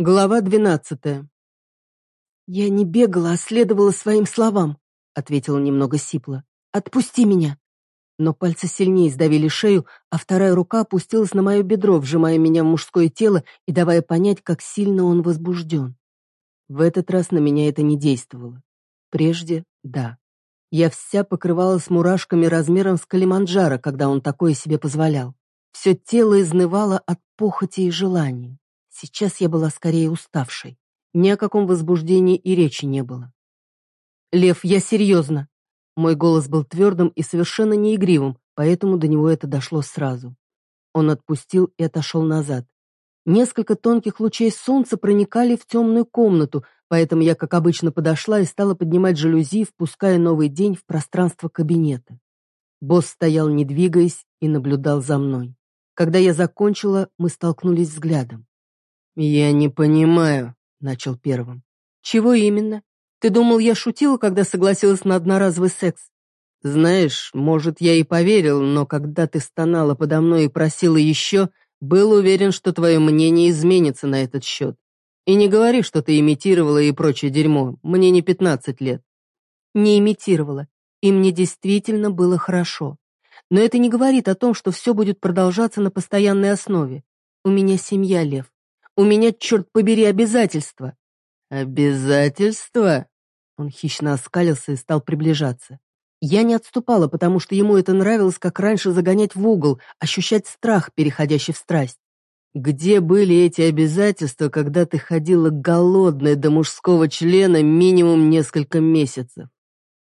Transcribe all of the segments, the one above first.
Глава двенадцатая. «Я не бегала, а следовала своим словам», — ответила немного сипло. «Отпусти меня». Но пальцы сильнее сдавили шею, а вторая рука опустилась на мое бедро, вжимая меня в мужское тело и давая понять, как сильно он возбужден. В этот раз на меня это не действовало. Прежде — да. Я вся покрывалась мурашками размером с Калиманджаро, когда он такое себе позволял. Все тело изнывало от похоти и желания. Сейчас я была скорее уставшей. Ни о каком возбуждении и речи не было. «Лев, я серьезно!» Мой голос был твердым и совершенно неигривым, поэтому до него это дошло сразу. Он отпустил и отошел назад. Несколько тонких лучей солнца проникали в темную комнату, поэтому я, как обычно, подошла и стала поднимать жалюзи, впуская новый день в пространство кабинета. Босс стоял, не двигаясь, и наблюдал за мной. Когда я закончила, мы столкнулись взглядом. «Я не понимаю», — начал первым. «Чего именно? Ты думал, я шутила, когда согласилась на одноразовый секс?» «Знаешь, может, я и поверил, но когда ты стонала подо мной и просила еще, был уверен, что твое мнение изменится на этот счет. И не говори, что ты имитировала и прочее дерьмо, мне не пятнадцать лет». «Не имитировала, и мне действительно было хорошо. Но это не говорит о том, что все будет продолжаться на постоянной основе. У меня семья, Лев. У меня, черт побери, обязательства». «Обязательства?» Он хищно оскалился и стал приближаться. Я не отступала, потому что ему это нравилось, как раньше загонять в угол, ощущать страх, переходящий в страсть. Где были эти обязательства, когда ты ходила голодная до мужского члена минимум несколько месяцев?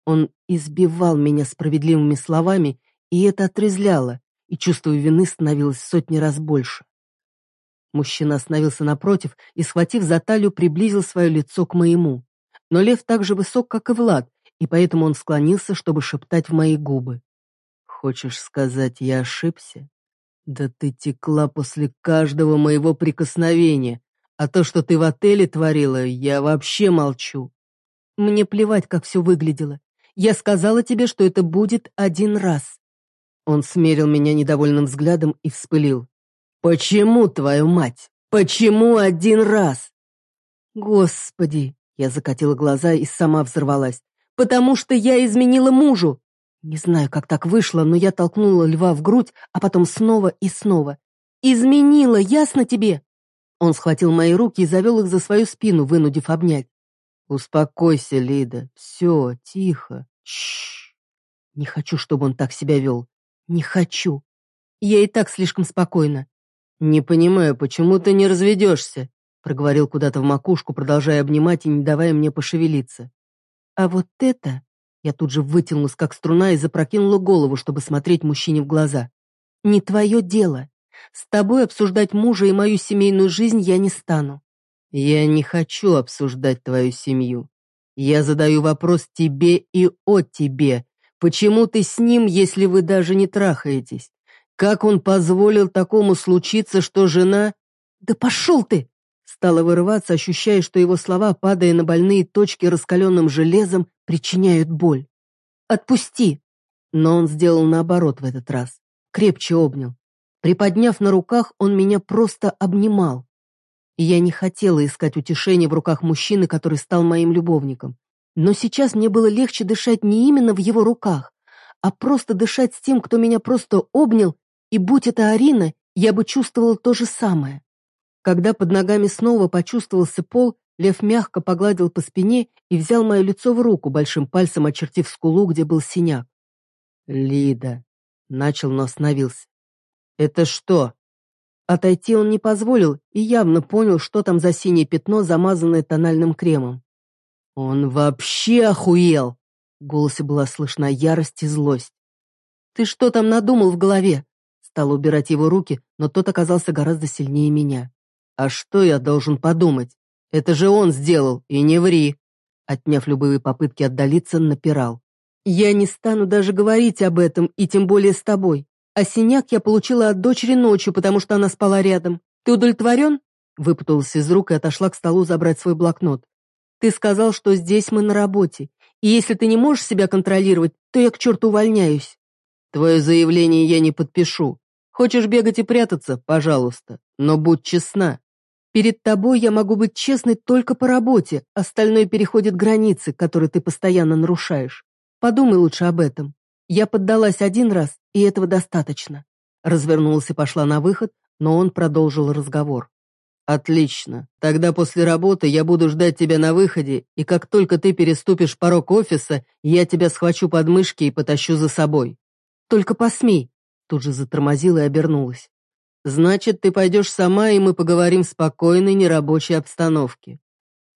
Он избивал меня справедливыми словами, и это отрезвляло, и чувство вины становилось сотни раз больше. Мужчина остановился напротив и, схватив за талию, приблизил свое лицо к моему. Но лев так же высок, как и Влад, и поэтому он склонился, чтобы шептать в мои губы. «Хочешь сказать, я ошибся? Да ты текла после каждого моего прикосновения, а то, что ты в отеле творила, я вообще молчу». «Мне плевать, как все выглядело. Я сказала тебе, что это будет один раз». Он смерил меня недовольным взглядом и вспылил. «Почему, твою мать? Почему один раз?» «Господи!» — я закатила глаза и сама взорвалась. «Потому что я изменила мужу!» Не знаю, как так вышло, но я толкнула льва в грудь, а потом снова и снова. «Изменила, ясно тебе?» Он схватил мои руки и завел их за свою спину, вынудив обнять. «Успокойся, Лида. Все, тихо. Чш. Не хочу, чтобы он так себя вел. Не хочу. Я и так слишком спокойна. «Не понимаю, почему ты не разведешься?» проговорил куда-то в макушку, продолжая обнимать и не давая мне пошевелиться. «А вот это...» Я тут же вытянулась, как струна, и запрокинула голову, чтобы смотреть мужчине в глаза. «Не твое дело. С тобой обсуждать мужа и мою семейную жизнь я не стану». «Я не хочу обсуждать твою семью. Я задаю вопрос тебе и о тебе. Почему ты с ним, если вы даже не трахаетесь? Как он позволил такому случиться, что жена... «Да пошел ты!» Стала вырываться, ощущая, что его слова, падая на больные точки раскаленным железом, причиняют боль. «Отпусти!» Но он сделал наоборот в этот раз. Крепче обнял. Приподняв на руках, он меня просто обнимал. Я не хотела искать утешения в руках мужчины, который стал моим любовником. Но сейчас мне было легче дышать не именно в его руках, а просто дышать с тем, кто меня просто обнял и будь это Арина, я бы чувствовал то же самое. Когда под ногами снова почувствовался пол, Лев мягко погладил по спине и взял мое лицо в руку, большим пальцем очертив скулу, где был синяк. «Лида», — начал, но остановился. «Это что?» Отойти он не позволил и явно понял, что там за синее пятно, замазанное тональным кремом. «Он вообще охуел!» В голосе была слышна ярость и злость. «Ты что там надумал в голове?» Стала убирать его руки, но тот оказался гораздо сильнее меня. «А что я должен подумать? Это же он сделал, и не ври!» Отняв любые попытки отдалиться, напирал. «Я не стану даже говорить об этом, и тем более с тобой. А синяк я получила от дочери ночью, потому что она спала рядом. Ты удовлетворен?» Выпуталась из рук и отошла к столу забрать свой блокнот. «Ты сказал, что здесь мы на работе, и если ты не можешь себя контролировать, то я к черту увольняюсь». «Твое заявление я не подпишу. Хочешь бегать и прятаться? Пожалуйста. Но будь честна. Перед тобой я могу быть честной только по работе, остальное переходит границы, которые ты постоянно нарушаешь. Подумай лучше об этом. Я поддалась один раз, и этого достаточно. Развернулась и пошла на выход, но он продолжил разговор. «Отлично. Тогда после работы я буду ждать тебя на выходе, и как только ты переступишь порог офиса, я тебя схвачу под мышки и потащу за собой». «Только посмей!» Тут же затормозила и обернулась. Значит, ты пойдешь сама, и мы поговорим в спокойной, нерабочей обстановке.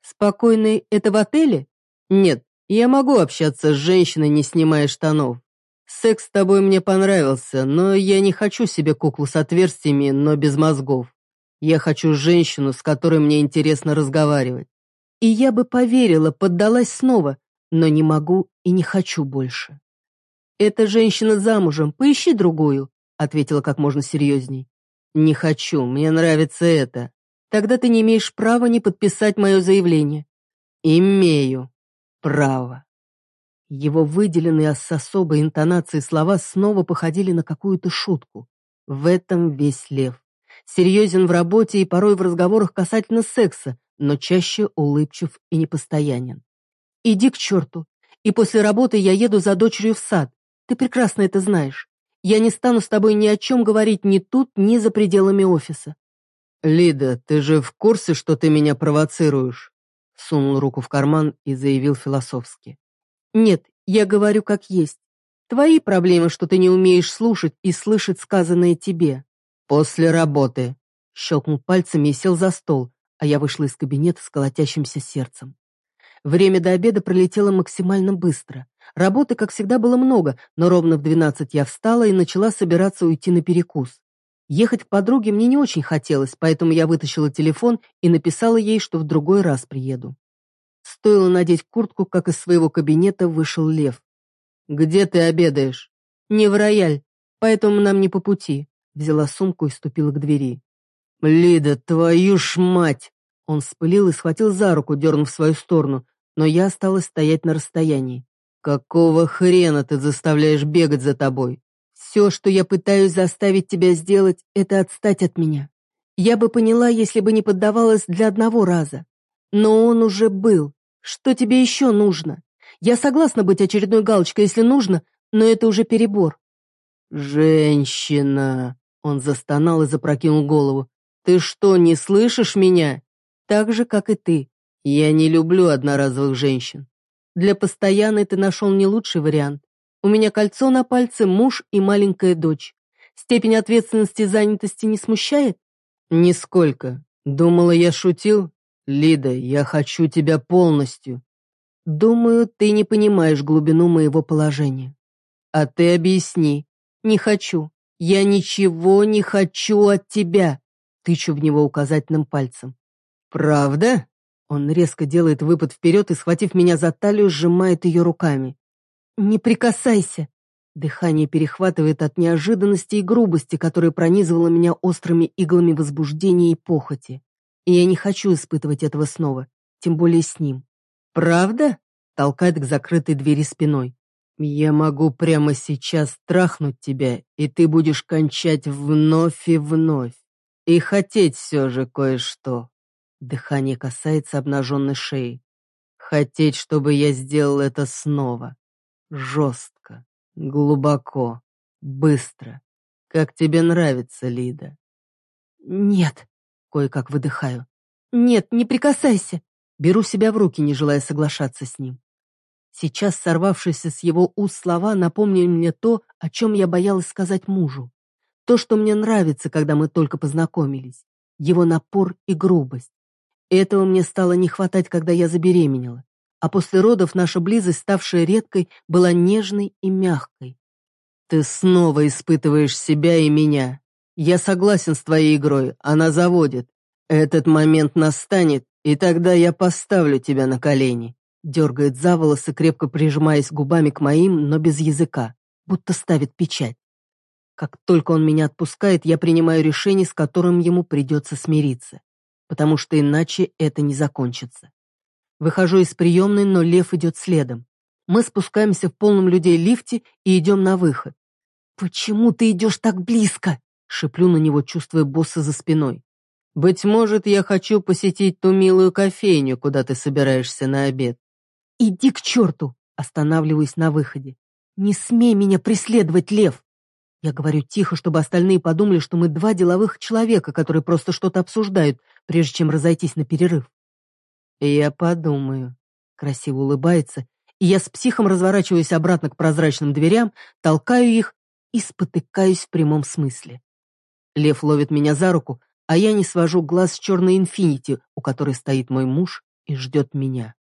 Спокойной — это в отеле? Нет, я могу общаться с женщиной, не снимая штанов. Секс с тобой мне понравился, но я не хочу себе куклу с отверстиями, но без мозгов. Я хочу женщину, с которой мне интересно разговаривать. И я бы поверила, поддалась снова, но не могу и не хочу больше. «Эта женщина замужем, поищи другую», — ответила как можно серьезней. «Не хочу, мне нравится это. Тогда ты не имеешь права не подписать мое заявление». «Имею право». Его выделенные с особой интонацией слова снова походили на какую-то шутку. В этом весь лев. Серьезен в работе и порой в разговорах касательно секса, но чаще улыбчив и непостоянен. «Иди к черту. И после работы я еду за дочерью в сад. Ты прекрасно это знаешь. Я не стану с тобой ни о чем говорить ни тут, ни за пределами офиса». «Лида, ты же в курсе, что ты меня провоцируешь?» Сунул руку в карман и заявил философски. «Нет, я говорю как есть. Твои проблемы, что ты не умеешь слушать и слышать сказанное тебе. После работы». Щелкнул пальцами и сел за стол, а я вышла из кабинета с колотящимся сердцем. Время до обеда пролетело максимально быстро. Работы, как всегда, было много, но ровно в двенадцать я встала и начала собираться уйти на перекус. Ехать к подруге мне не очень хотелось, поэтому я вытащила телефон и написала ей, что в другой раз приеду. Стоило надеть куртку, как из своего кабинета вышел Лев. «Где ты обедаешь?» «Не в рояль, поэтому нам не по пути», взяла сумку и ступила к двери. «Лида, твою ж мать!» Он спылил и схватил за руку, дернув в свою сторону, но я осталась стоять на расстоянии. «Какого хрена ты заставляешь бегать за тобой? Все, что я пытаюсь заставить тебя сделать, это отстать от меня. Я бы поняла, если бы не поддавалась для одного раза. Но он уже был. Что тебе еще нужно? Я согласна быть очередной галочкой, если нужно, но это уже перебор». «Женщина!» Он застонал и запрокинул голову. «Ты что, не слышишь меня?» «Так же, как и ты. Я не люблю одноразовых женщин. Для постоянной ты нашел не лучший вариант. У меня кольцо на пальце, муж и маленькая дочь. Степень ответственности и занятости не смущает? Нисколько. Думала, я шутил? Лида, я хочу тебя полностью. Думаю, ты не понимаешь глубину моего положения. А ты объясни. Не хочу. Я ничего не хочу от тебя. Тычу в него указательным пальцем. Правда? Он резко делает выпад вперед и, схватив меня за талию, сжимает ее руками. «Не прикасайся!» Дыхание перехватывает от неожиданности и грубости, которая пронизывала меня острыми иглами возбуждения и похоти. И я не хочу испытывать этого снова, тем более с ним. «Правда?» — толкает к закрытой двери спиной. «Я могу прямо сейчас трахнуть тебя, и ты будешь кончать вновь и вновь. И хотеть все же кое-что». Дыхание касается обнаженной шеи. Хотеть, чтобы я сделал это снова. Жестко, глубоко, быстро. Как тебе нравится, Лида? Нет, кое-как выдыхаю. Нет, не прикасайся. Беру себя в руки, не желая соглашаться с ним. Сейчас сорвавшиеся с его уст слова напомнили мне то, о чем я боялась сказать мужу. То, что мне нравится, когда мы только познакомились. Его напор и грубость. Этого мне стало не хватать, когда я забеременела. А после родов наша близость, ставшая редкой, была нежной и мягкой. Ты снова испытываешь себя и меня. Я согласен с твоей игрой, она заводит. Этот момент настанет, и тогда я поставлю тебя на колени. Дергает за волосы, крепко прижимаясь губами к моим, но без языка, будто ставит печать. Как только он меня отпускает, я принимаю решение, с которым ему придется смириться потому что иначе это не закончится. Выхожу из приемной, но Лев идет следом. Мы спускаемся в полном людей лифте и идем на выход. «Почему ты идешь так близко?» — шеплю на него, чувствуя босса за спиной. Быть может, я хочу посетить ту милую кофейню, куда ты собираешься на обед. Иди к черту! Останавливаюсь на выходе. Не смей меня преследовать, Лев! Я говорю тихо, чтобы остальные подумали, что мы два деловых человека, которые просто что-то обсуждают, прежде чем разойтись на перерыв. Я подумаю. Красиво улыбается, и я с психом разворачиваюсь обратно к прозрачным дверям, толкаю их и спотыкаюсь в прямом смысле. Лев ловит меня за руку, а я не свожу глаз с черной инфинити, у которой стоит мой муж и ждет меня.